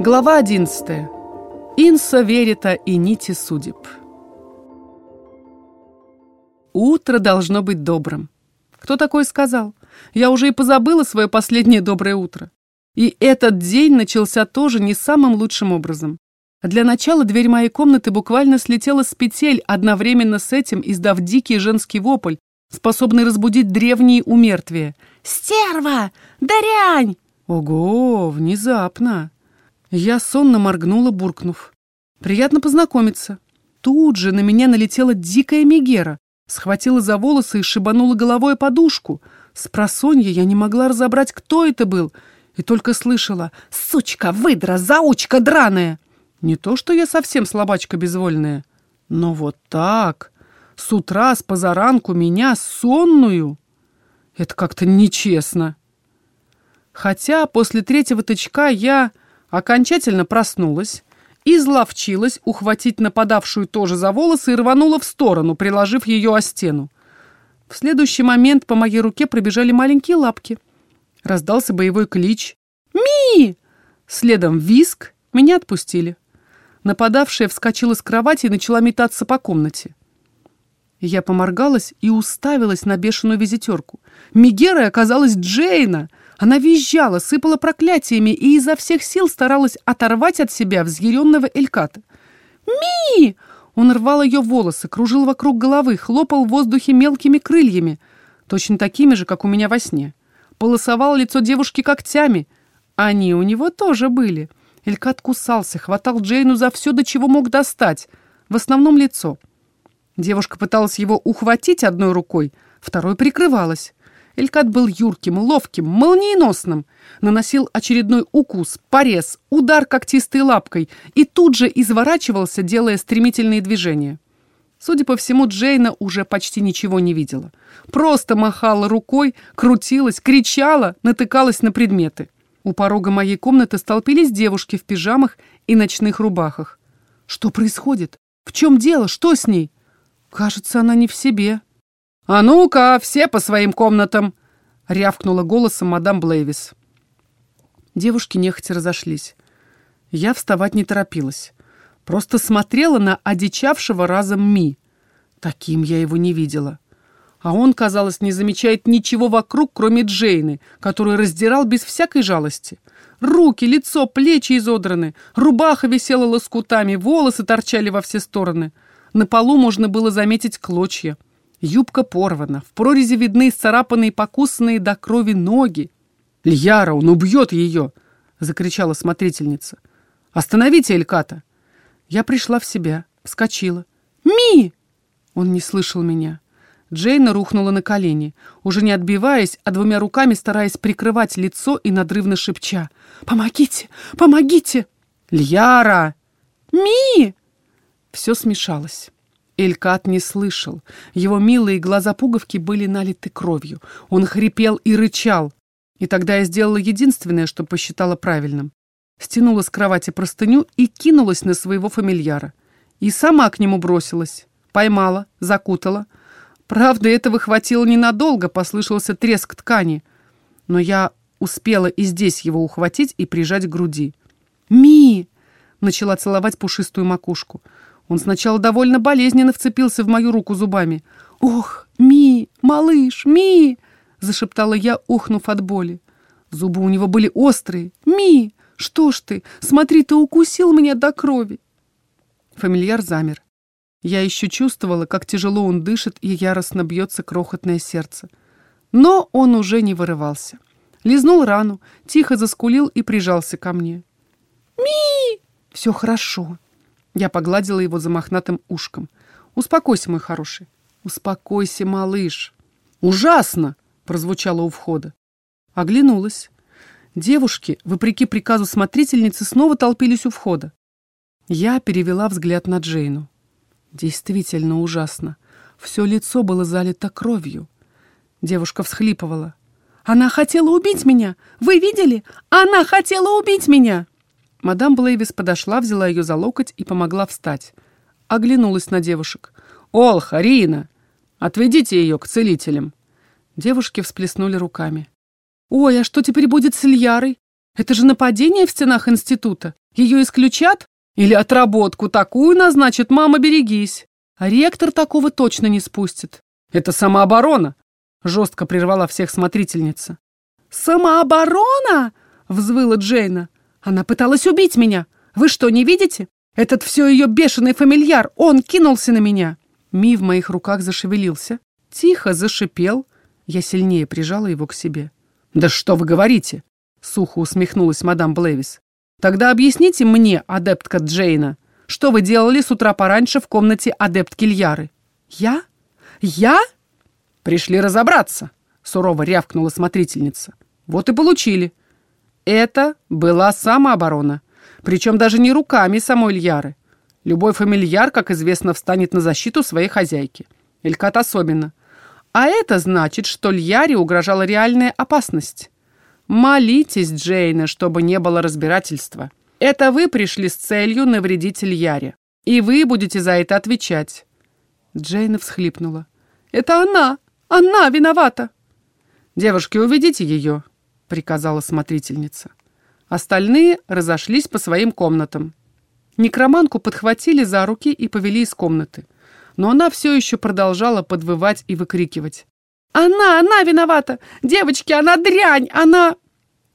Глава 11. Инса верита и нити судеб. Утро должно быть добрым. Кто такой сказал? Я уже и позабыла свое последнее доброе утро. И этот день начался тоже не самым лучшим образом. Для начала дверь моей комнаты буквально слетела с петель, одновременно с этим издав дикий женский вопль, способный разбудить древние умертвия. «Стерва! Дрянь!» Ого, внезапно. Я сонно моргнула, буркнув. «Приятно познакомиться». Тут же на меня налетела дикая Мегера, схватила за волосы и шибанула головой подушку. С просонья я не могла разобрать, кто это был, и только слышала «Сучка, выдра, заучка драная!» Не то, что я совсем слабачка безвольная, но вот так, с утра, с позаранку меня, сонную, это как-то нечестно. Хотя после третьего тычка я окончательно проснулась, изловчилась ухватить нападавшую тоже за волосы и рванула в сторону, приложив ее о стену. В следующий момент по моей руке пробежали маленькие лапки. Раздался боевой клич. «Ми!» Следом виск. Меня отпустили. Нападавшая вскочила с кровати и начала метаться по комнате. Я поморгалась и уставилась на бешеную визитерку. Мегерой оказалась Джейна. Она визжала, сыпала проклятиями и изо всех сил старалась оторвать от себя взъяренного Эльката. «Ми!» Он рвал ее волосы, кружил вокруг головы, хлопал в воздухе мелкими крыльями, точно такими же, как у меня во сне. Полосовал лицо девушки когтями. Они у него тоже были. Элькат кусался, хватал Джейну за все, до чего мог достать. В основном лицо. Девушка пыталась его ухватить одной рукой, второй прикрывалась. Элькат был юрким, ловким, молниеносным. Наносил очередной укус, порез, удар когтистой лапкой и тут же изворачивался, делая стремительные движения. Судя по всему, Джейна уже почти ничего не видела. Просто махала рукой, крутилась, кричала, натыкалась на предметы. У порога моей комнаты столпились девушки в пижамах и ночных рубахах. Что происходит? В чем дело? Что с ней? Кажется, она не в себе. «А ну-ка, все по своим комнатам!» — рявкнула голосом мадам Блейвис. Девушки нехотя разошлись. Я вставать не торопилась. Просто смотрела на одичавшего разом Ми. Таким я его не видела. А он, казалось, не замечает ничего вокруг, кроме Джейны, которую раздирал без всякой жалости. Руки, лицо, плечи изодраны, рубаха висела лоскутами, волосы торчали во все стороны — на полу можно было заметить клочья. Юбка порвана, в прорези видны исцарапанные, покусанные до крови ноги. «Льяра, он убьет ее!» — закричала смотрительница. «Остановите Эльката!» Я пришла в себя, вскочила. «Ми!» Он не слышал меня. Джейна рухнула на колени, уже не отбиваясь, а двумя руками стараясь прикрывать лицо и надрывно шепча. «Помогите! Помогите!» «Льяра!» «Ми!» Все смешалось. Элькат не слышал. Его милые глаза-пуговки были налиты кровью. Он хрипел и рычал. И тогда я сделала единственное, что посчитала правильным. Стянула с кровати простыню и кинулась на своего фамильяра. И сама к нему бросилась. Поймала, закутала. Правда, этого хватило ненадолго, послышался треск ткани. Но я успела и здесь его ухватить и прижать к груди. «Ми!» — начала целовать пушистую макушку. Он сначала довольно болезненно вцепился в мою руку зубами. «Ох, Ми, малыш, Ми!» — зашептала я, ухнув от боли. Зубы у него были острые. «Ми, что ж ты? Смотри, ты укусил меня до крови!» Фамильяр замер. Я еще чувствовала, как тяжело он дышит и яростно бьется крохотное сердце. Но он уже не вырывался. Лизнул рану, тихо заскулил и прижался ко мне. «Ми! Все хорошо!» Я погладила его за мохнатым ушком. «Успокойся, мой хороший. Успокойся, малыш». «Ужасно!» — прозвучало у входа. Оглянулась. Девушки, вопреки приказу смотрительницы, снова толпились у входа. Я перевела взгляд на Джейну. Действительно ужасно. Все лицо было залито кровью. Девушка всхлипывала. «Она хотела убить меня! Вы видели? Она хотела убить меня!» Мадам Блейвис подошла, взяла ее за локоть и помогла встать. Оглянулась на девушек. «Олха, Рина! Отведите ее к целителям!» Девушки всплеснули руками. «Ой, а что теперь будет с Ильярой? Это же нападение в стенах института. Ее исключат? Или отработку такую назначат, мама, берегись. А ректор такого точно не спустит. Это самооборона, жестко прервала всех смотрительница. Самооборона? Взвыла Джейна. Она пыталась убить меня. Вы что, не видите? Этот все ее бешеный фамильяр, он кинулся на меня. Ми в моих руках зашевелился, тихо зашипел. Я сильнее прижала его к себе. «Да что вы говорите?» — сухо усмехнулась мадам Блэвис. «Тогда объясните мне, адептка Джейна, что вы делали с утра пораньше в комнате адептки Льяры?» «Я? Я?» «Пришли разобраться», — сурово рявкнула смотрительница. «Вот и получили. Это была самооборона. Причем даже не руками самой Льяры. Любой фамильяр, как известно, встанет на защиту своей хозяйки. Элькат особенно. А это значит, что Льяре угрожала реальная опасность. Молитесь, Джейна, чтобы не было разбирательства. Это вы пришли с целью навредить Льяре. И вы будете за это отвечать. Джейна всхлипнула. Это она! Она виновата! Девушки, уведите ее, приказала смотрительница. Остальные разошлись по своим комнатам. Некроманку подхватили за руки и повели из комнаты. Но она все еще продолжала подвывать и выкрикивать. «Она, она виновата! Девочки, она дрянь! Она...»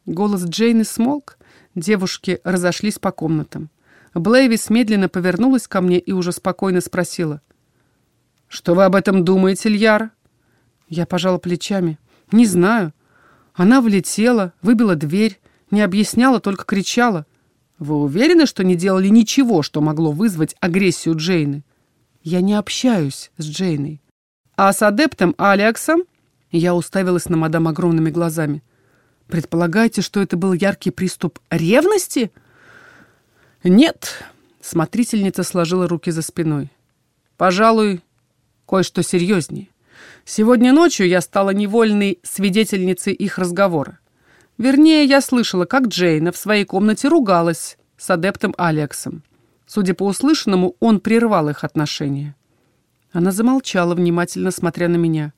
Голос Джейны смолк. Девушки разошлись по комнатам. Блейвис медленно повернулась ко мне и уже спокойно спросила. «Что вы об этом думаете, Ильяр?» Я пожала плечами. «Не знаю. Она влетела, выбила дверь, не объясняла, только кричала. Вы уверены, что не делали ничего, что могло вызвать агрессию Джейны? Я не общаюсь с Джейной. А с адептом Алиаксом? Я уставилась на мадам огромными глазами. Предполагаете, что это был яркий приступ ревности? Нет. Смотрительница сложила руки за спиной. Пожалуй, кое-что серьезнее. Сегодня ночью я стала невольной свидетельницей их разговора. Вернее, я слышала, как Джейна в своей комнате ругалась с адептом Алексом. Судя по услышанному, он прервал их отношения. Она замолчала, внимательно смотря на меня.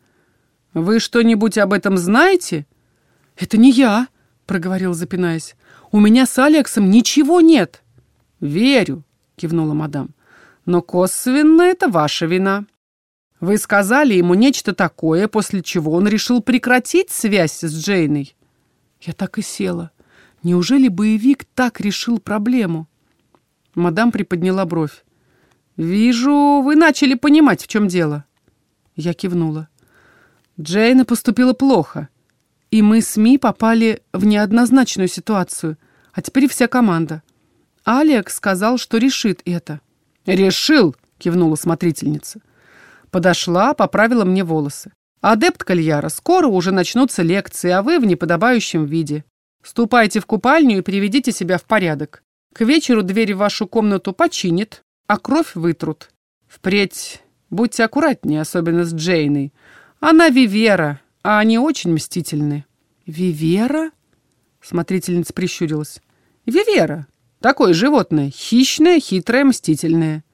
«Вы что-нибудь об этом знаете?» «Это не я», — проговорил, запинаясь. «У меня с Алексом ничего нет». «Верю», — кивнула мадам. «Но косвенно это ваша вина. Вы сказали ему нечто такое, после чего он решил прекратить связь с Джейной. Я так и села. Неужели боевик так решил проблему? Мадам приподняла бровь. «Вижу, вы начали понимать, в чем дело». Я кивнула. Джейна поступила плохо, и мы с Ми попали в неоднозначную ситуацию, а теперь вся команда. Алекс сказал, что решит это. «Решил!» — кивнула смотрительница. Подошла, поправила мне волосы. «Адепт Кальяра, скоро уже начнутся лекции, а вы в неподобающем виде. Ступайте в купальню и приведите себя в порядок. К вечеру дверь в вашу комнату починит, а кровь вытрут. Впредь будьте аккуратнее, особенно с Джейной. Она Вивера, а они очень мстительны». «Вивера?» Смотрительница прищурилась. «Вивера. Такое животное. Хищное, хитрое, мстительное».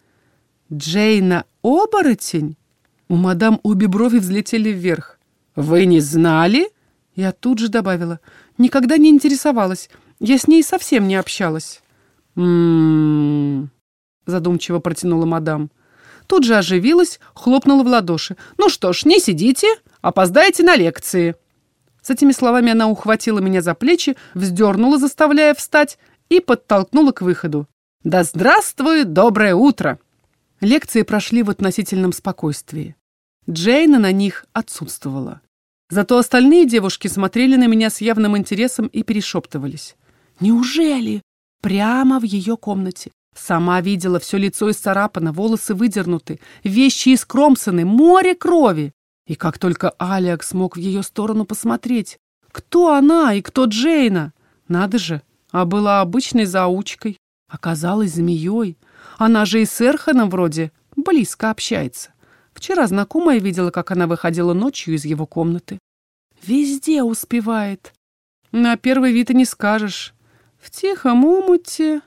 «Джейна оборотень?» У мадам обе брови взлетели вверх. «Вы не знали?» Я тут же добавила. «Никогда не интересовалась. Я с ней совсем не общалась». «М-м-м...» задумчиво протянула мадам. Тут же оживилась, хлопнула в ладоши. «Ну что ж, не сидите, опоздаете на лекции». С этими словами она ухватила меня за плечи, вздернула, заставляя встать, и подтолкнула к выходу. «Да здравствует доброе утро!» Лекции прошли в относительном спокойствии. Джейна на них отсутствовала. Зато остальные девушки смотрели на меня с явным интересом и перешептывались. «Неужели?» Прямо в ее комнате. Сама видела все лицо исцарапано, волосы выдернуты, вещи искромсаны, море крови. И как только Алекс смог в ее сторону посмотреть, кто она и кто Джейна? Надо же, а была обычной заучкой, оказалась змеей. Она же и с Эрханом вроде близко общается. Вчера знакомая видела, как она выходила ночью из его комнаты. Везде успевает. На первый вид и не скажешь. В тихом умуте...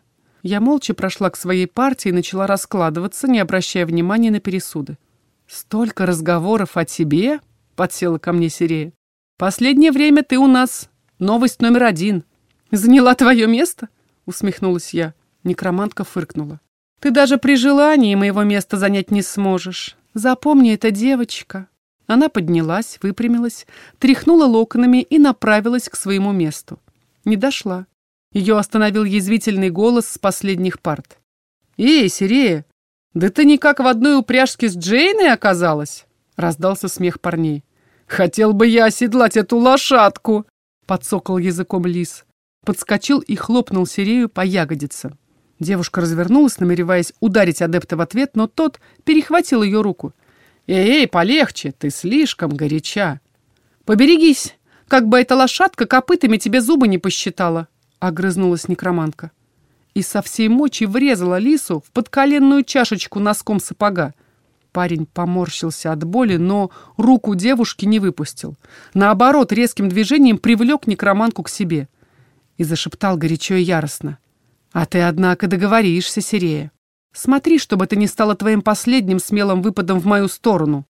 Я молча прошла к своей партии и начала раскладываться, не обращая внимания на пересуды. «Столько разговоров о тебе!» — подсела ко мне Сирея. «Последнее время ты у нас новость номер один. «Заняла твое место?» — усмехнулась я. Некромантка фыркнула. «Ты даже при желании моего места занять не сможешь. Запомни это, девочка». Она поднялась, выпрямилась, тряхнула локонами и направилась к своему месту. Не дошла. Ее остановил язвительный голос с последних парт. «Эй, Сирея, да ты никак в одной упряжке с Джейной оказалась?» Раздался смех парней. «Хотел бы я оседлать эту лошадку!» Подсокал языком лис. Подскочил и хлопнул Сирею по ягодице. Девушка развернулась, намереваясь ударить адепта в ответ, но тот перехватил ее руку. «Эй, эй, полегче, ты слишком горяча!» «Поберегись, как бы эта лошадка копытами тебе зубы не посчитала!» — огрызнулась некромантка. И со всей мочи врезала лису в подколенную чашечку носком сапога. Парень поморщился от боли, но руку девушки не выпустил. Наоборот, резким движением привлек некроманку к себе. И зашептал горячо и яростно. «А ты, однако, договоришься, Сирея. Смотри, чтобы это не стало твоим последним смелым выпадом в мою сторону!»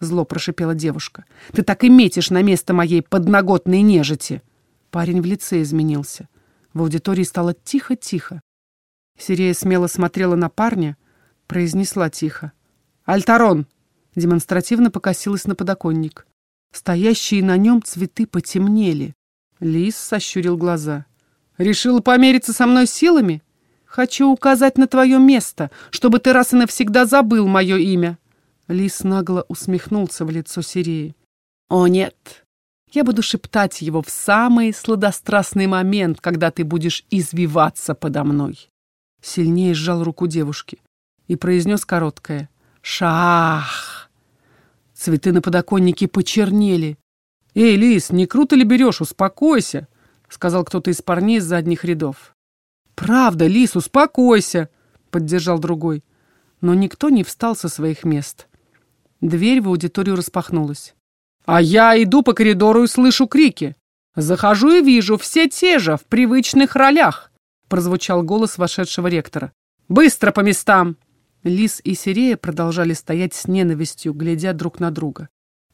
Зло прошипела девушка. «Ты так и метишь на место моей подноготной нежити!» Парень в лице изменился. В аудитории стало тихо-тихо. Сирея смело смотрела на парня, произнесла тихо. «Альтарон!» Демонстративно покосилась на подоконник. Стоящие на нем цветы потемнели. Лис сощурил глаза. «Решила помериться со мной силами?» Хочу указать на твое место, чтобы ты раз и навсегда забыл мое имя. Лис нагло усмехнулся в лицо Сиреи. О, нет. Я буду шептать его в самый сладострастный момент, когда ты будешь извиваться подо мной. Сильнее сжал руку девушки и произнес короткое «Шах!». Цветы на подоконнике почернели. «Эй, Лис, не круто ли берешь? Успокойся!» — сказал кто-то из парней из задних рядов. «Правда, Лис, успокойся!» — поддержал другой. Но никто не встал со своих мест. Дверь в аудиторию распахнулась. «А я иду по коридору и слышу крики. Захожу и вижу, все те же, в привычных ролях!» — прозвучал голос вошедшего ректора. «Быстро по местам!» Лис и Сирея продолжали стоять с ненавистью, глядя друг на друга.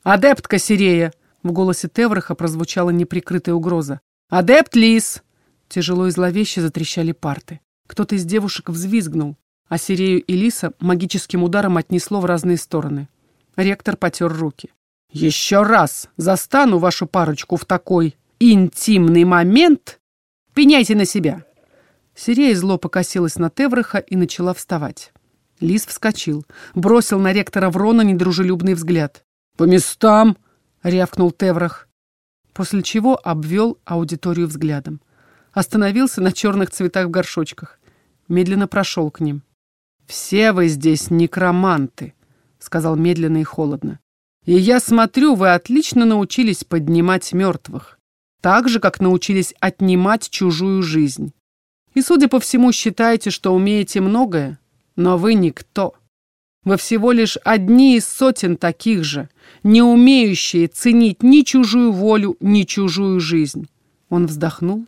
«Адептка Сирея!» — в голосе Тевраха прозвучала неприкрытая угроза. «Адепт Лис!» Тяжело и зловеще затрещали парты. Кто-то из девушек взвизгнул, а Сирею и Лиса магическим ударом отнесло в разные стороны. Ректор потер руки. «Еще раз застану вашу парочку в такой интимный момент, пеняйте на себя!» Сирея зло покосилась на Тевраха и начала вставать. Лис вскочил, бросил на ректора Врона недружелюбный взгляд. «По местам!» — рявкнул Теврах, после чего обвел аудиторию взглядом остановился на черных цветах в горшочках. Медленно прошел к ним. «Все вы здесь некроманты», — сказал медленно и холодно. «И я смотрю, вы отлично научились поднимать мертвых, так же, как научились отнимать чужую жизнь. И, судя по всему, считаете, что умеете многое, но вы никто. Вы всего лишь одни из сотен таких же, не умеющие ценить ни чужую волю, ни чужую жизнь». Он вздохнул,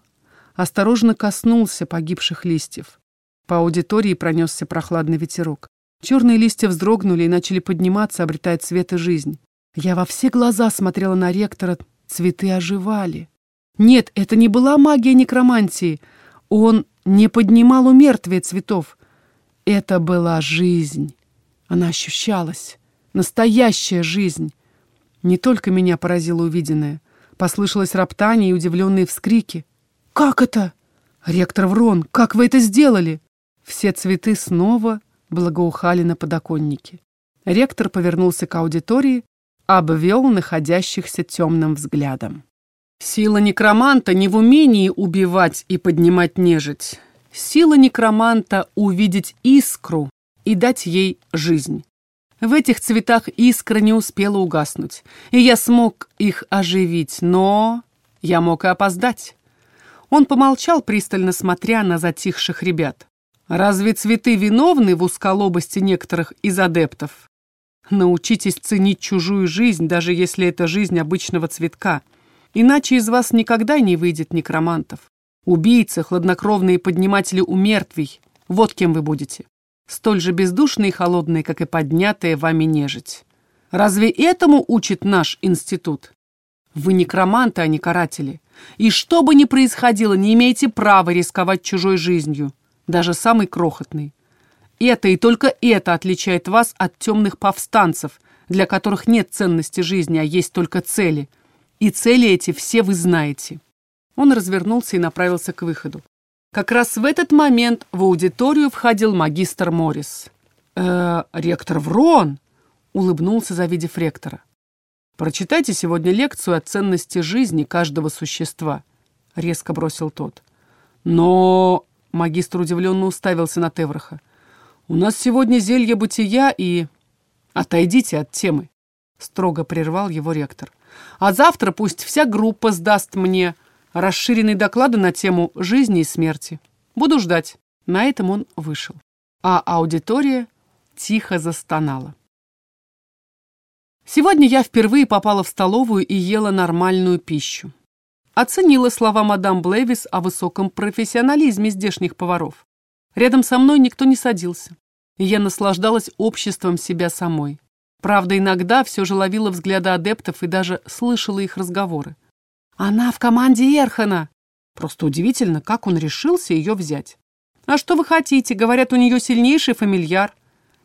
осторожно коснулся погибших листьев. По аудитории пронесся прохладный ветерок. Черные листья вздрогнули и начали подниматься, обретая цвет и жизнь. Я во все глаза смотрела на ректора, цветы оживали. Нет, это не была магия некромантии. Он не поднимал у мертвия цветов. Это была жизнь. Она ощущалась. Настоящая жизнь. Не только меня поразило увиденное. Послышалось роптание и удивленные вскрики. «Как это?» «Ректор Врон, как вы это сделали?» Все цветы снова благоухали на подоконнике. Ректор повернулся к аудитории, обвел находящихся темным взглядом. Сила некроманта не в умении убивать и поднимать нежить. Сила некроманта — увидеть искру и дать ей жизнь. В этих цветах искра не успела угаснуть, и я смог их оживить, но я мог и опоздать. Он помолчал, пристально смотря на затихших ребят. «Разве цветы виновны в узколобости некоторых из адептов? Научитесь ценить чужую жизнь, даже если это жизнь обычного цветка. Иначе из вас никогда не выйдет некромантов. Убийцы, хладнокровные подниматели умертвий. Вот кем вы будете. Столь же бездушные и холодные, как и поднятые вами нежить. Разве этому учит наш институт? Вы некроманты, а не каратели. И что бы ни происходило, не имеете права рисковать чужой жизнью, даже самой крохотной. Это и только это отличает вас от темных повстанцев, для которых нет ценности жизни, а есть только цели. И цели эти все вы знаете. Он развернулся и направился к выходу. Как раз в этот момент в аудиторию входил магистр Моррис. «Э, ректор Врон!» — улыбнулся, завидев ректора. «Прочитайте сегодня лекцию о ценности жизни каждого существа», — резко бросил тот. «Но...» — магистр удивленно уставился на Тевраха. «У нас сегодня зелье бытия и...» «Отойдите от темы», — строго прервал его ректор. «А завтра пусть вся группа сдаст мне расширенные доклады на тему жизни и смерти. Буду ждать». На этом он вышел. А аудитория тихо застонала. Сегодня я впервые попала в столовую и ела нормальную пищу. Оценила слова мадам Блэвис о высоком профессионализме здешних поваров. Рядом со мной никто не садился, и я наслаждалась обществом себя самой. Правда, иногда все же ловила взгляды адептов и даже слышала их разговоры. «Она в команде Эрхана!» Просто удивительно, как он решился ее взять. «А что вы хотите? Говорят, у нее сильнейший фамильяр».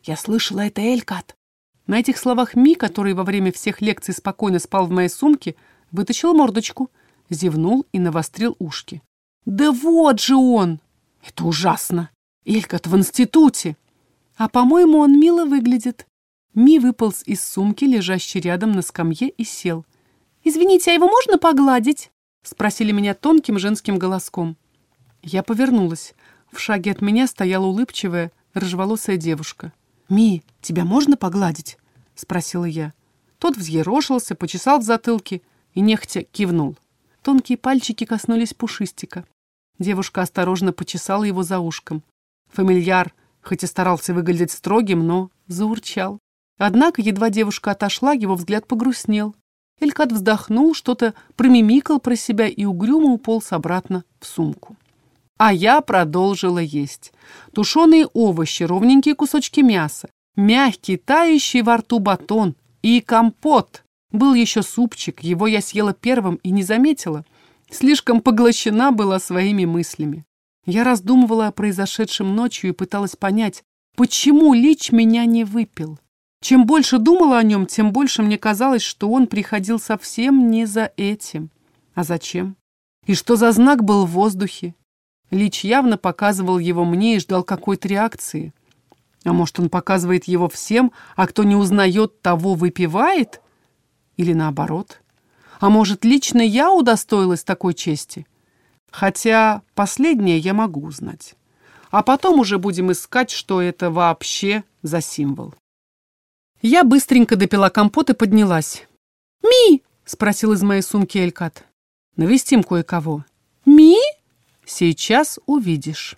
«Я слышала, это Элькат. На этих словах Ми, который во время всех лекций спокойно спал в моей сумке, вытащил мордочку, зевнул и навострил ушки. «Да вот же он! Это ужасно! Элькот в институте! А, по-моему, он мило выглядит». Ми выполз из сумки, лежащей рядом на скамье, и сел. «Извините, а его можно погладить?» — спросили меня тонким женским голоском. Я повернулась. В шаге от меня стояла улыбчивая, рыжеволосая девушка. «Ми, тебя можно погладить?» — спросила я. Тот взъерошился, почесал в затылке и нехотя кивнул. Тонкие пальчики коснулись пушистика. Девушка осторожно почесала его за ушком. Фамильяр, хоть и старался выглядеть строгим, но заурчал. Однако, едва девушка отошла, его взгляд погрустнел. Элькат вздохнул, что-то промимикал про себя и угрюмо уполз обратно в сумку. А я продолжила есть. Тушеные овощи, ровненькие кусочки мяса, мягкий, тающий во рту батон и компот. Был еще супчик, его я съела первым и не заметила. Слишком поглощена была своими мыслями. Я раздумывала о произошедшем ночью и пыталась понять, почему Лич меня не выпил. Чем больше думала о нем, тем больше мне казалось, что он приходил совсем не за этим. А зачем? И что за знак был в воздухе? Лич явно показывал его мне и ждал какой-то реакции. А может, он показывает его всем, а кто не узнает, того выпивает? Или наоборот? А может, лично я удостоилась такой чести? Хотя последнее я могу узнать. А потом уже будем искать, что это вообще за символ. Я быстренько допила компот и поднялась. «Ми!» — спросил из моей сумки Элькат. «Навестим кое-кого». «Ми?» Сейчас увидишь.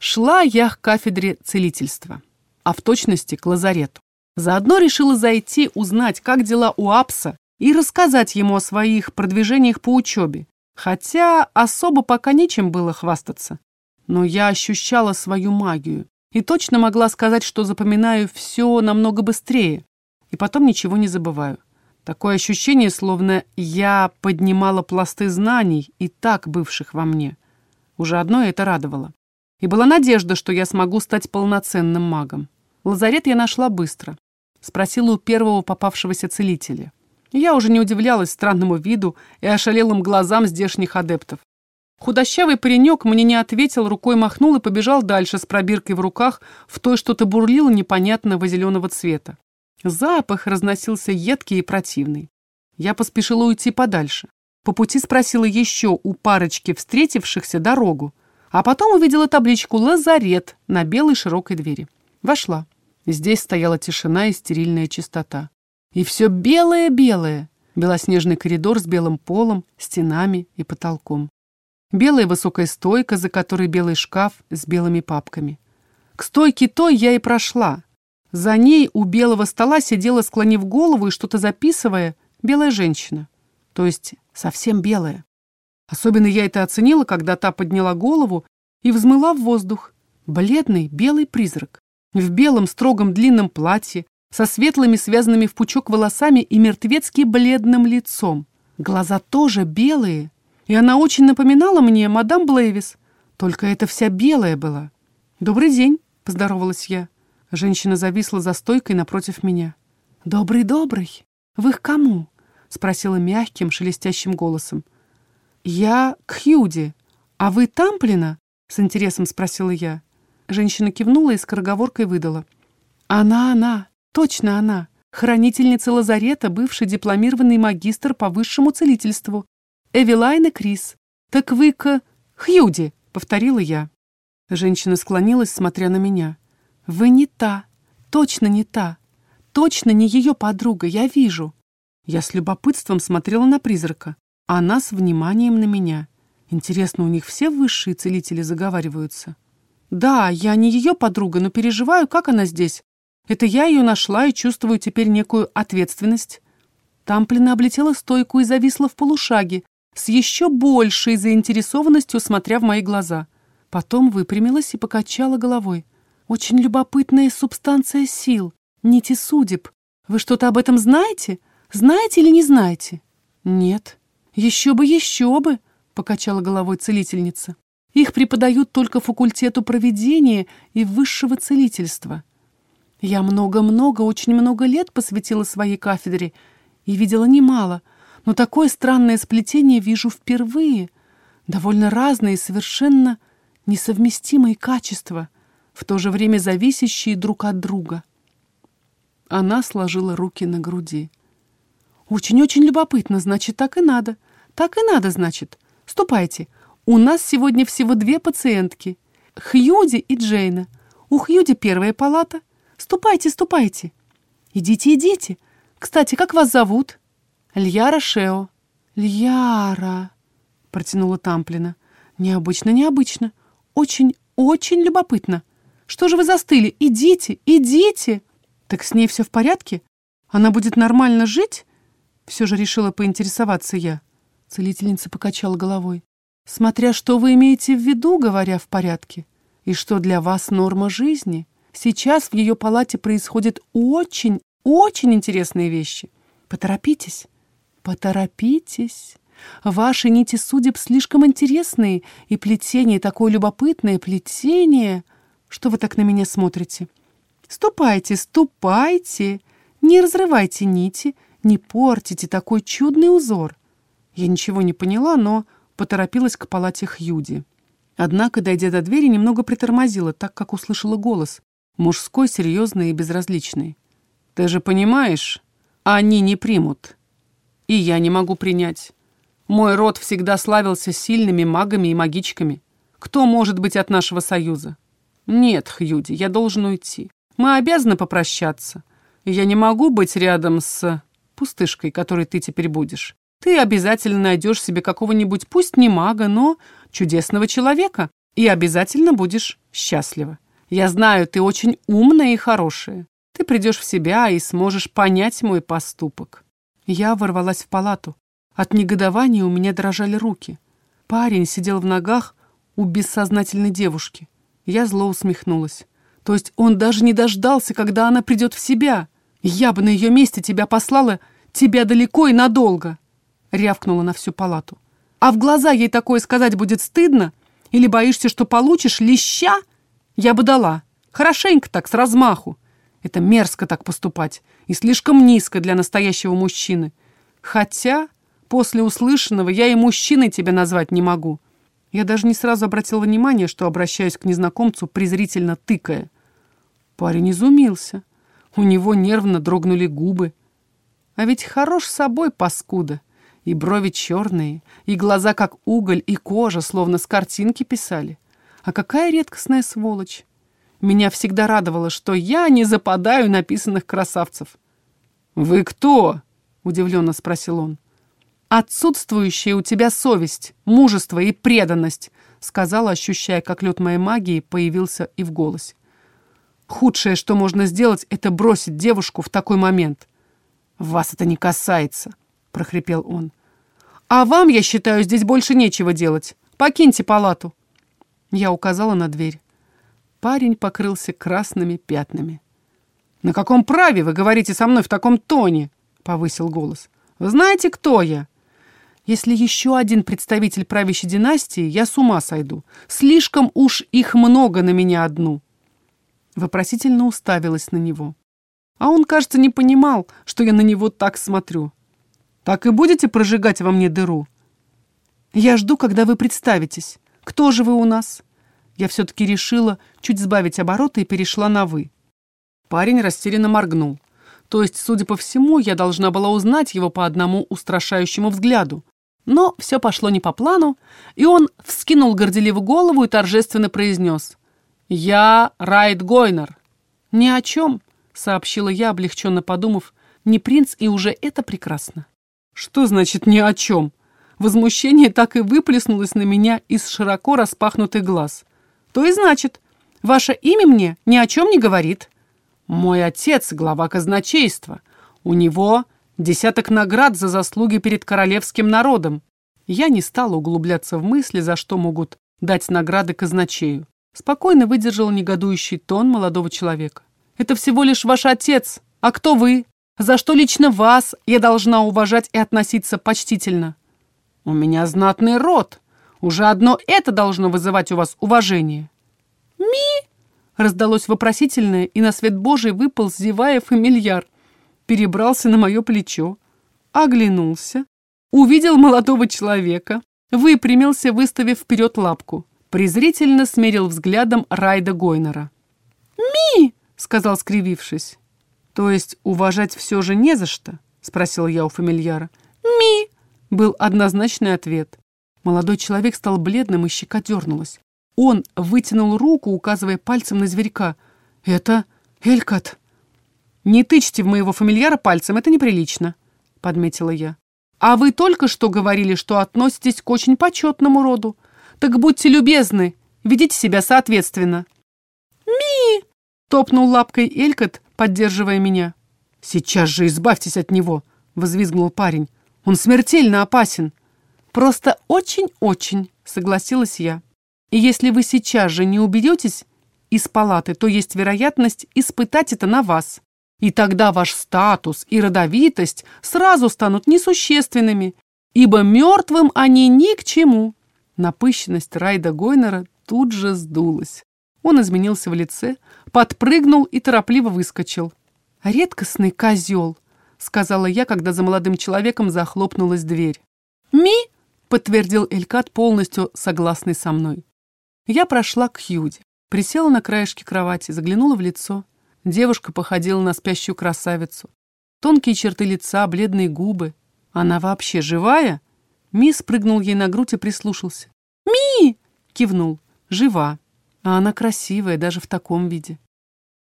Шла я к кафедре целительства, а в точности к лазарету. Заодно решила зайти, узнать, как дела у Апса, и рассказать ему о своих продвижениях по учебе. Хотя особо пока нечем было хвастаться. Но я ощущала свою магию и точно могла сказать, что запоминаю все намного быстрее, и потом ничего не забываю. Такое ощущение, словно я поднимала пласты знаний и так бывших во мне. Уже одно это радовало. И была надежда, что я смогу стать полноценным магом. Лазарет я нашла быстро. Спросила у первого попавшегося целителя. Я уже не удивлялась странному виду и ошалелым глазам здешних адептов. Худощавый паренек мне не ответил, рукой махнул и побежал дальше с пробиркой в руках, в той что-то бурлило непонятного зеленого цвета. Запах разносился едкий и противный. Я поспешила уйти подальше. По пути спросила еще у парочки встретившихся дорогу, а потом увидела табличку «Лазарет» на белой широкой двери. Вошла. Здесь стояла тишина и стерильная чистота. И все белое-белое. Белоснежный коридор с белым полом, стенами и потолком. Белая высокая стойка, за которой белый шкаф с белыми папками. К стойке той я и прошла. За ней у белого стола сидела, склонив голову и что-то записывая, белая женщина. То есть совсем белая. Особенно я это оценила, когда та подняла голову и взмыла в воздух. Бледный белый призрак. В белом строгом длинном платье, со светлыми связанными в пучок волосами и мертвецки бледным лицом. Глаза тоже белые, и она очень напоминала мне мадам Блейвис, только это вся белая была. «Добрый день», — поздоровалась я. Женщина зависла за стойкой напротив меня. «Добрый-добрый. Вы к кому?» — спросила мягким, шелестящим голосом. «Я к Хьюди. А вы Тамплина?» — с интересом спросила я. Женщина кивнула и скороговоркой выдала. «Она, она, точно она, хранительница лазарета, бывший дипломированный магистр по высшему целительству. Эвелайна Крис. Так вы к Хьюди», — повторила я. Женщина склонилась, смотря на меня. «Вы не та, точно не та, точно не ее подруга, я вижу». Я с любопытством смотрела на призрака, она с вниманием на меня. Интересно, у них все высшие целители заговариваются? Да, я не ее подруга, но переживаю, как она здесь. Это я ее нашла и чувствую теперь некую ответственность. Тамплина облетела стойку и зависла в полушаге, с еще большей заинтересованностью смотря в мои глаза. Потом выпрямилась и покачала головой. Очень любопытная субстанция сил, нити судеб. Вы что-то об этом знаете? Знаете или не знаете? Нет. Еще бы, еще бы, покачала головой целительница. Их преподают только факультету проведения и высшего целительства. Я много-много, очень много лет посвятила своей кафедре и видела немало, но такое странное сплетение вижу впервые. Довольно разные, совершенно несовместимые качества, в то же время зависящие друг от друга. Она сложила руки на груди. «Очень-очень любопытно, значит, так и надо. Так и надо, значит. Ступайте. У нас сегодня всего две пациентки. Хьюди и Джейна. У Хьюди первая палата. Ступайте, ступайте. Идите, идите. Кстати, как вас зовут?» «Льяра Шео». «Льяра», — протянула Тамплина. «Необычно, необычно. Очень, очень любопытно. Что же вы застыли? Идите, идите!» «Так с ней все в порядке? Она будет нормально жить?» Все же решила поинтересоваться я. Целительница покачала головой. «Смотря что вы имеете в виду, говоря в порядке, и что для вас норма жизни. Сейчас в ее палате происходят очень, очень интересные вещи. Поторопитесь, поторопитесь». Ваши нити судеб слишком интересные, и плетение такое любопытное, плетение. Что вы так на меня смотрите? Ступайте, ступайте, не разрывайте нити, не портите такой чудный узор. Я ничего не поняла, но поторопилась к палате Хьюди. Однако, дойдя до двери, немного притормозила, так как услышала голос, мужской, серьезный и безразличный. «Ты же понимаешь, они не примут. И я не могу принять. Мой род всегда славился сильными магами и магичками. Кто может быть от нашего союза? Нет, Хьюди, я должен уйти. Мы обязаны попрощаться. Я не могу быть рядом с пустышкой, которой ты теперь будешь. Ты обязательно найдешь себе какого-нибудь, пусть не мага, но чудесного человека, и обязательно будешь счастлива. Я знаю, ты очень умная и хорошая. Ты придешь в себя и сможешь понять мой поступок. Я ворвалась в палату. От негодования у меня дрожали руки. Парень сидел в ногах у бессознательной девушки. Я зло усмехнулась. То есть он даже не дождался, когда она придет в себя. Я бы на ее месте тебя послала, тебя далеко и надолго. Рявкнула на всю палату. А в глаза ей такое сказать будет стыдно? Или боишься, что получишь леща? Я бы дала. Хорошенько так, с размаху. Это мерзко так поступать. И слишком низко для настоящего мужчины. Хотя После услышанного я и мужчиной тебя назвать не могу. Я даже не сразу обратил внимание, что обращаюсь к незнакомцу, презрительно тыкая. Парень изумился. У него нервно дрогнули губы. А ведь хорош собой паскуда. И брови черные, и глаза как уголь, и кожа, словно с картинки писали. А какая редкостная сволочь. Меня всегда радовало, что я не западаю написанных красавцев. «Вы кто?» — удивленно спросил он. «Отсутствующая у тебя совесть, мужество и преданность», сказала, ощущая, как лед моей магии появился и в голосе. «Худшее, что можно сделать, это бросить девушку в такой момент». «Вас это не касается», — прохрипел он. «А вам, я считаю, здесь больше нечего делать. Покиньте палату». Я указала на дверь. Парень покрылся красными пятнами. «На каком праве вы говорите со мной в таком тоне?» — повысил голос. «Вы знаете, кто я? Если еще один представитель правящей династии, я с ума сойду. Слишком уж их много на меня одну. Вопросительно уставилась на него. А он, кажется, не понимал, что я на него так смотрю. Так и будете прожигать во мне дыру? Я жду, когда вы представитесь. Кто же вы у нас? Я все-таки решила чуть сбавить обороты и перешла на «вы». Парень растерянно моргнул. То есть, судя по всему, я должна была узнать его по одному устрашающему взгляду. Но все пошло не по плану, и он вскинул горделиво голову и торжественно произнес. «Я Райт Гойнер». «Ни о чем», — сообщила я, облегченно подумав. «Не принц, и уже это прекрасно». «Что значит «ни о чем»?» Возмущение так и выплеснулось на меня из широко распахнутых глаз. «То и значит, ваше имя мне ни о чем не говорит». «Мой отец — глава казначейства. У него десяток наград за заслуги перед королевским народом. Я не стала углубляться в мысли, за что могут дать награды казначею. Спокойно выдержал негодующий тон молодого человека. «Это всего лишь ваш отец. А кто вы? За что лично вас я должна уважать и относиться почтительно?» «У меня знатный род. Уже одно это должно вызывать у вас уважение». «Ми!» раздалось вопросительное, и на свет Божий выпал, зевая фамильяр перебрался на мое плечо, оглянулся, увидел молодого человека, выпрямился, выставив вперед лапку, презрительно смерил взглядом Райда Гойнера. «Ми!» — сказал, скривившись. «То есть уважать все же не за что?» — спросил я у фамильяра. «Ми!» — был однозначный ответ. Молодой человек стал бледным, и щека дернулась. Он вытянул руку, указывая пальцем на зверька. «Это Элькат!» «Не тычьте в моего фамильяра пальцем, это неприлично», — подметила я. «А вы только что говорили, что относитесь к очень почетному роду. Так будьте любезны, ведите себя соответственно». «Ми!» — топнул лапкой Элькот, поддерживая меня. «Сейчас же избавьтесь от него!» — возвизгнул парень. «Он смертельно опасен!» «Просто очень-очень!» — согласилась я. «И если вы сейчас же не уберетесь из палаты, то есть вероятность испытать это на вас. И тогда ваш статус и родовитость сразу станут несущественными, ибо мертвым они ни к чему. Напыщенность Райда Гойнера тут же сдулась. Он изменился в лице, подпрыгнул и торопливо выскочил. «Редкостный козел», — сказала я, когда за молодым человеком захлопнулась дверь. «Ми», — подтвердил Элькат, полностью согласный со мной. Я прошла к Хьюди, присела на краешке кровати, заглянула в лицо. Девушка походила на спящую красавицу. Тонкие черты лица, бледные губы. Она вообще живая? Ми спрыгнул ей на грудь и прислушался. «Ми!» — кивнул. «Жива. А она красивая даже в таком виде».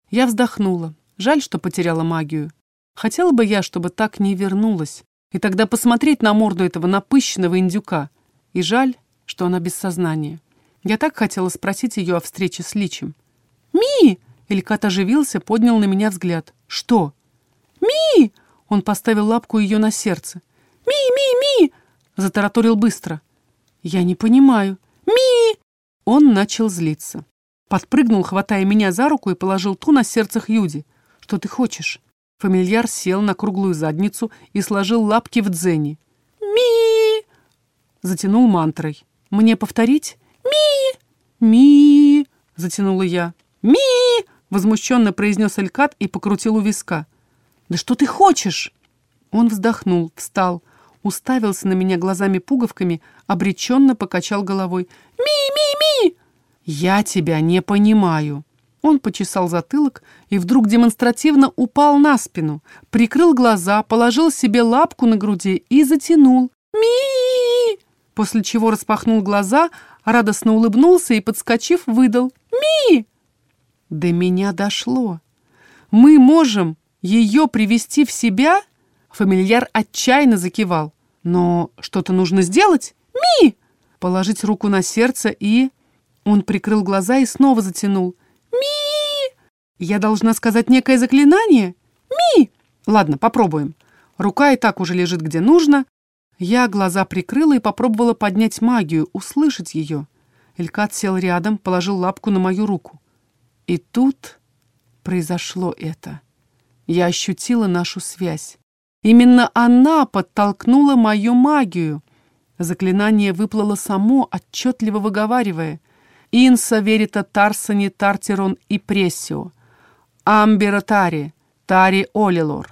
Я вздохнула. Жаль, что потеряла магию. Хотела бы я, чтобы так не вернулась. И тогда посмотреть на морду этого напыщенного индюка. И жаль, что она без сознания. Я так хотела спросить ее о встрече с Личем. «Ми!» Элькат оживился, поднял на меня взгляд. «Что?» «Ми!» Он поставил лапку ее на сердце. «Ми, ми, ми!» Затараторил быстро. «Я не понимаю. Ми!» Он начал злиться. Подпрыгнул, хватая меня за руку и положил ту на сердце Хьюди. «Что ты хочешь?» Фамильяр сел на круглую задницу и сложил лапки в дзене. «Ми!» Затянул мантрой. «Мне повторить?» «Ми!» «Ми!» Затянула я. «Ми!» Возмущенно произнес Элькат и покрутил у виска. «Да что ты хочешь?» Он вздохнул, встал, уставился на меня глазами-пуговками, обреченно покачал головой. «Ми-ми-ми!» «Я тебя не понимаю!» Он почесал затылок и вдруг демонстративно упал на спину, прикрыл глаза, положил себе лапку на груди и затянул. ми После чего распахнул глаза, радостно улыбнулся и, подскочив, выдал. «Ми!» До меня дошло. Мы можем ее привести в себя? Фамильяр отчаянно закивал. Но что-то нужно сделать? Ми! Положить руку на сердце и... Он прикрыл глаза и снова затянул. Я должна сказать некое заклинание? Ми! Ладно, попробуем. Рука и так уже лежит где нужно. Я глаза прикрыла и попробовала поднять магию, услышать ее. Элькат сел рядом, положил лапку на мою руку. И тут произошло это. Я ощутила нашу связь. Именно она подтолкнула мою магию. Заклинание выплыло само, отчетливо выговаривая. «Инса верита тарсани тартирон и прессио, амбера тари, тари олилор».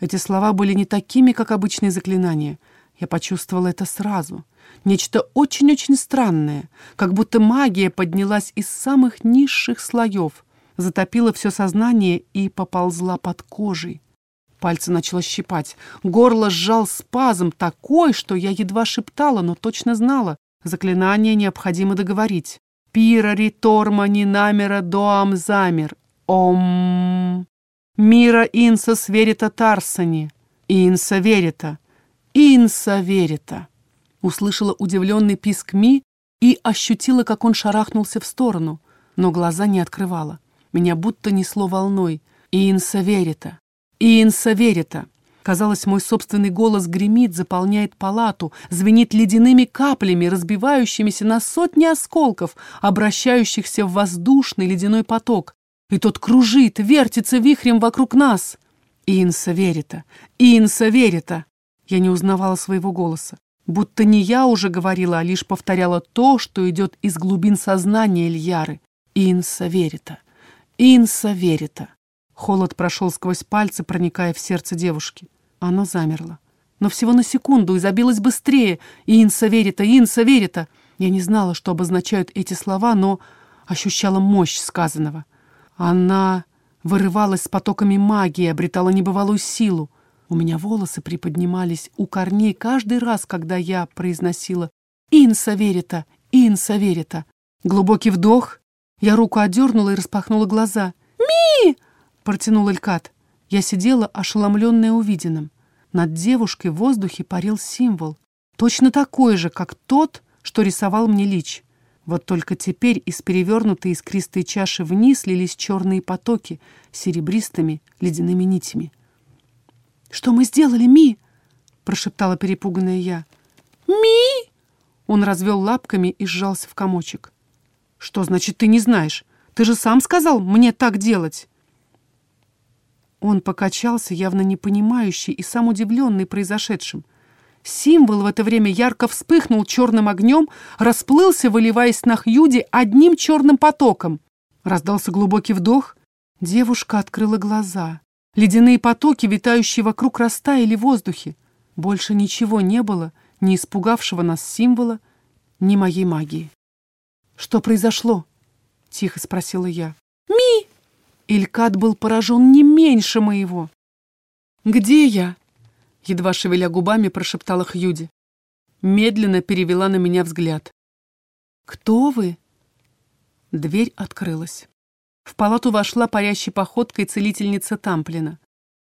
Эти слова были не такими, как обычные заклинания. Я почувствовала это сразу. Нечто очень-очень странное, как будто магия поднялась из самых низших слоев, затопила все сознание и поползла под кожей. Пальцы начало щипать. Горло сжал спазм такой, что я едва шептала, но точно знала. Заклинание необходимо договорить. «Пира риторма ни намера доам замер. Ом. Мира инса сверита тарсани. Инса верита. Инса верита». Услышала удивленный писк Ми и ощутила, как он шарахнулся в сторону, но глаза не открывала. Меня будто несло волной. «Инса верита. Инса верита». Казалось, мой собственный голос гремит, заполняет палату, звенит ледяными каплями, разбивающимися на сотни осколков, обращающихся в воздушный ледяной поток. И тот кружит, вертится вихрем вокруг нас. Инса верита, Инса верита. Я не узнавала своего голоса. Будто не я уже говорила, а лишь повторяла то, что идет из глубин сознания Ильяры. Инса верита, Инса верита. Холод прошел сквозь пальцы, проникая в сердце девушки. Оно замерло. Но всего на секунду и забилось быстрее. «Инса верита! Инса верита!» Я не знала, что обозначают эти слова, но ощущала мощь сказанного. Она вырывалась с потоками магии, обретала небывалую силу. У меня волосы приподнимались у корней каждый раз, когда я произносила «Инса верита! Инса верита!». Глубокий вдох. Я руку отдернула и распахнула глаза. «Ми!» — протянул Элькат. Я сидела, ошеломленная увиденным. Над девушкой в воздухе парил символ, точно такой же, как тот, что рисовал мне Лич. Вот только теперь из перевернутой искристой чаши вниз лились черные потоки серебристыми ледяными нитями. «Что мы сделали, Ми?» — прошептала перепуганная я. «Ми!» Он развел лапками и сжался в комочек. «Что значит, ты не знаешь? Ты же сам сказал мне так делать!» Он покачался, явно непонимающий и сам удивленный произошедшим. Символ в это время ярко вспыхнул черным огнем, расплылся, выливаясь на Хьюди одним черным потоком. Раздался глубокий вдох. Девушка открыла глаза. Ледяные потоки, витающие вокруг, растаяли в воздухе. Больше ничего не было, ни испугавшего нас символа, ни моей магии. «Что произошло?» — тихо спросила я. «Ми!» Илькат был поражен не меньше моего. «Где я?» — едва шевеля губами прошептала Хьюди. Медленно перевела на меня взгляд. «Кто вы?» Дверь открылась. В палату вошла парящей походкой целительница Тамплина.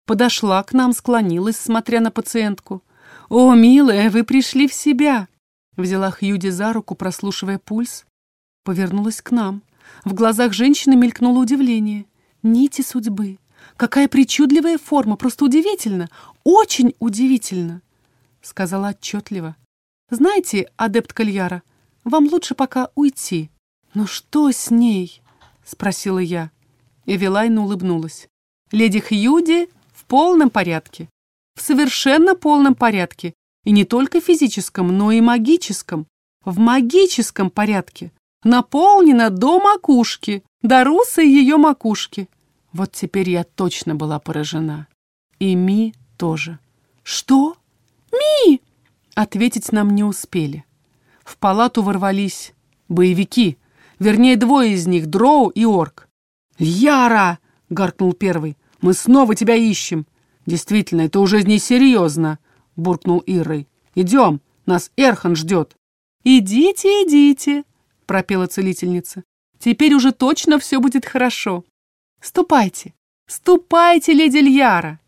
Подошла к нам, склонилась, смотря на пациентку. «О, милая, вы пришли в себя!» Взяла Хьюди за руку, прослушивая пульс. Повернулась к нам. В глазах женщины мелькнуло удивление. Нити судьбы. Какая причудливая форма, просто удивительно, очень удивительно, сказала отчетливо. Знаете, адепт Кальяра, вам лучше пока уйти. Но что с ней? спросила я. Эвелайна улыбнулась. Леди Хьюди в полном порядке. В совершенно полном порядке. И не только физическом, но и магическом. В магическом порядке. Наполнена до макушки до русой ее макушки. Вот теперь я точно была поражена. И Ми тоже. «Что? Ми!» Ответить нам не успели. В палату ворвались боевики, вернее, двое из них, Дроу и Орк. «Яра!» — гаркнул первый. «Мы снова тебя ищем!» «Действительно, это уже несерьезно!» — буркнул Иррой. «Идем, нас Эрхан ждет!» «Идите, идите!» — пропела целительница. Теперь уже точно все будет хорошо. Ступайте, ступайте, леди Льяра!»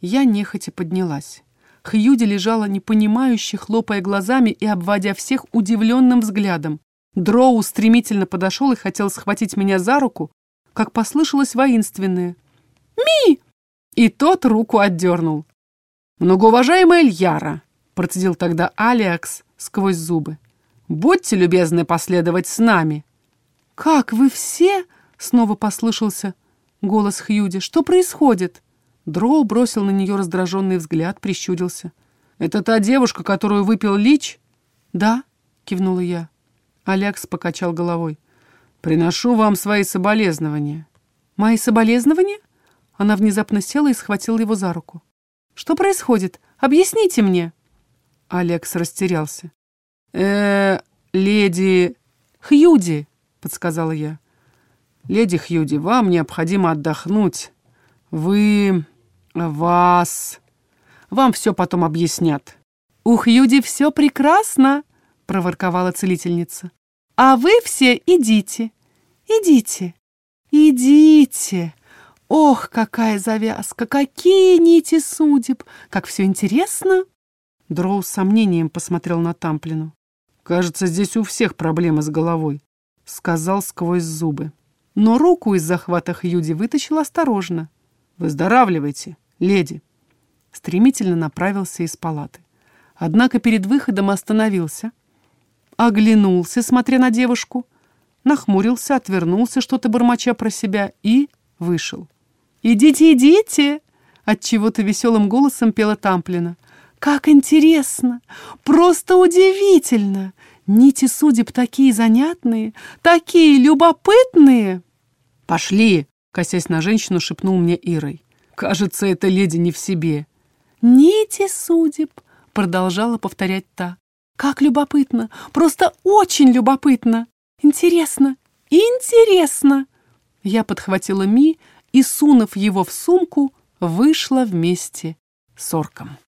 Я нехотя поднялась. Хьюди лежала непонимающе, хлопая глазами и обводя всех удивленным взглядом. Дроу стремительно подошел и хотел схватить меня за руку, как послышалось воинственное. «Ми!» И тот руку отдернул. «Многоуважаемая Льяра!» процедил тогда Алиакс сквозь зубы. «Будьте любезны последовать с нами!» «Как вы все?» — снова послышался голос Хьюди. «Что происходит?» Дроу бросил на нее раздраженный взгляд, прищурился. «Это та девушка, которую выпил Лич?» «Да», — кивнула я. Алекс покачал головой. «Приношу вам свои соболезнования». «Мои соболезнования?» Она внезапно села и схватила его за руку. «Что происходит? Объясните мне!» Алекс растерялся. э леди Хьюди», — подсказала я. «Леди Хьюди, вам необходимо отдохнуть. Вы... вас... Вам все потом объяснят». «У Хьюди все прекрасно», — проворковала целительница. «А вы все идите, идите, идите. Ох, какая завязка, какие нити судеб, как все интересно!» Дроу с сомнением посмотрел на Тамплину. «Кажется, здесь у всех проблемы с головой», — сказал сквозь зубы. Но руку из захвата Хьюди вытащил осторожно. «Выздоравливайте, леди!» Стремительно направился из палаты. Однако перед выходом остановился, оглянулся, смотря на девушку, нахмурился, отвернулся, что-то бормоча про себя, и вышел. «Идите, идите!» — отчего-то веселым голосом пела Тамплина. «Как интересно! Просто удивительно! Нити судеб такие занятные, такие любопытные!» «Пошли!» — косясь на женщину, шепнул мне Ирой. «Кажется, эта леди не в себе». «Нити судеб!» — продолжала повторять та. «Как любопытно! Просто очень любопытно! Интересно! Интересно!» Я подхватила Ми и, сунув его в сумку, вышла вместе с орком.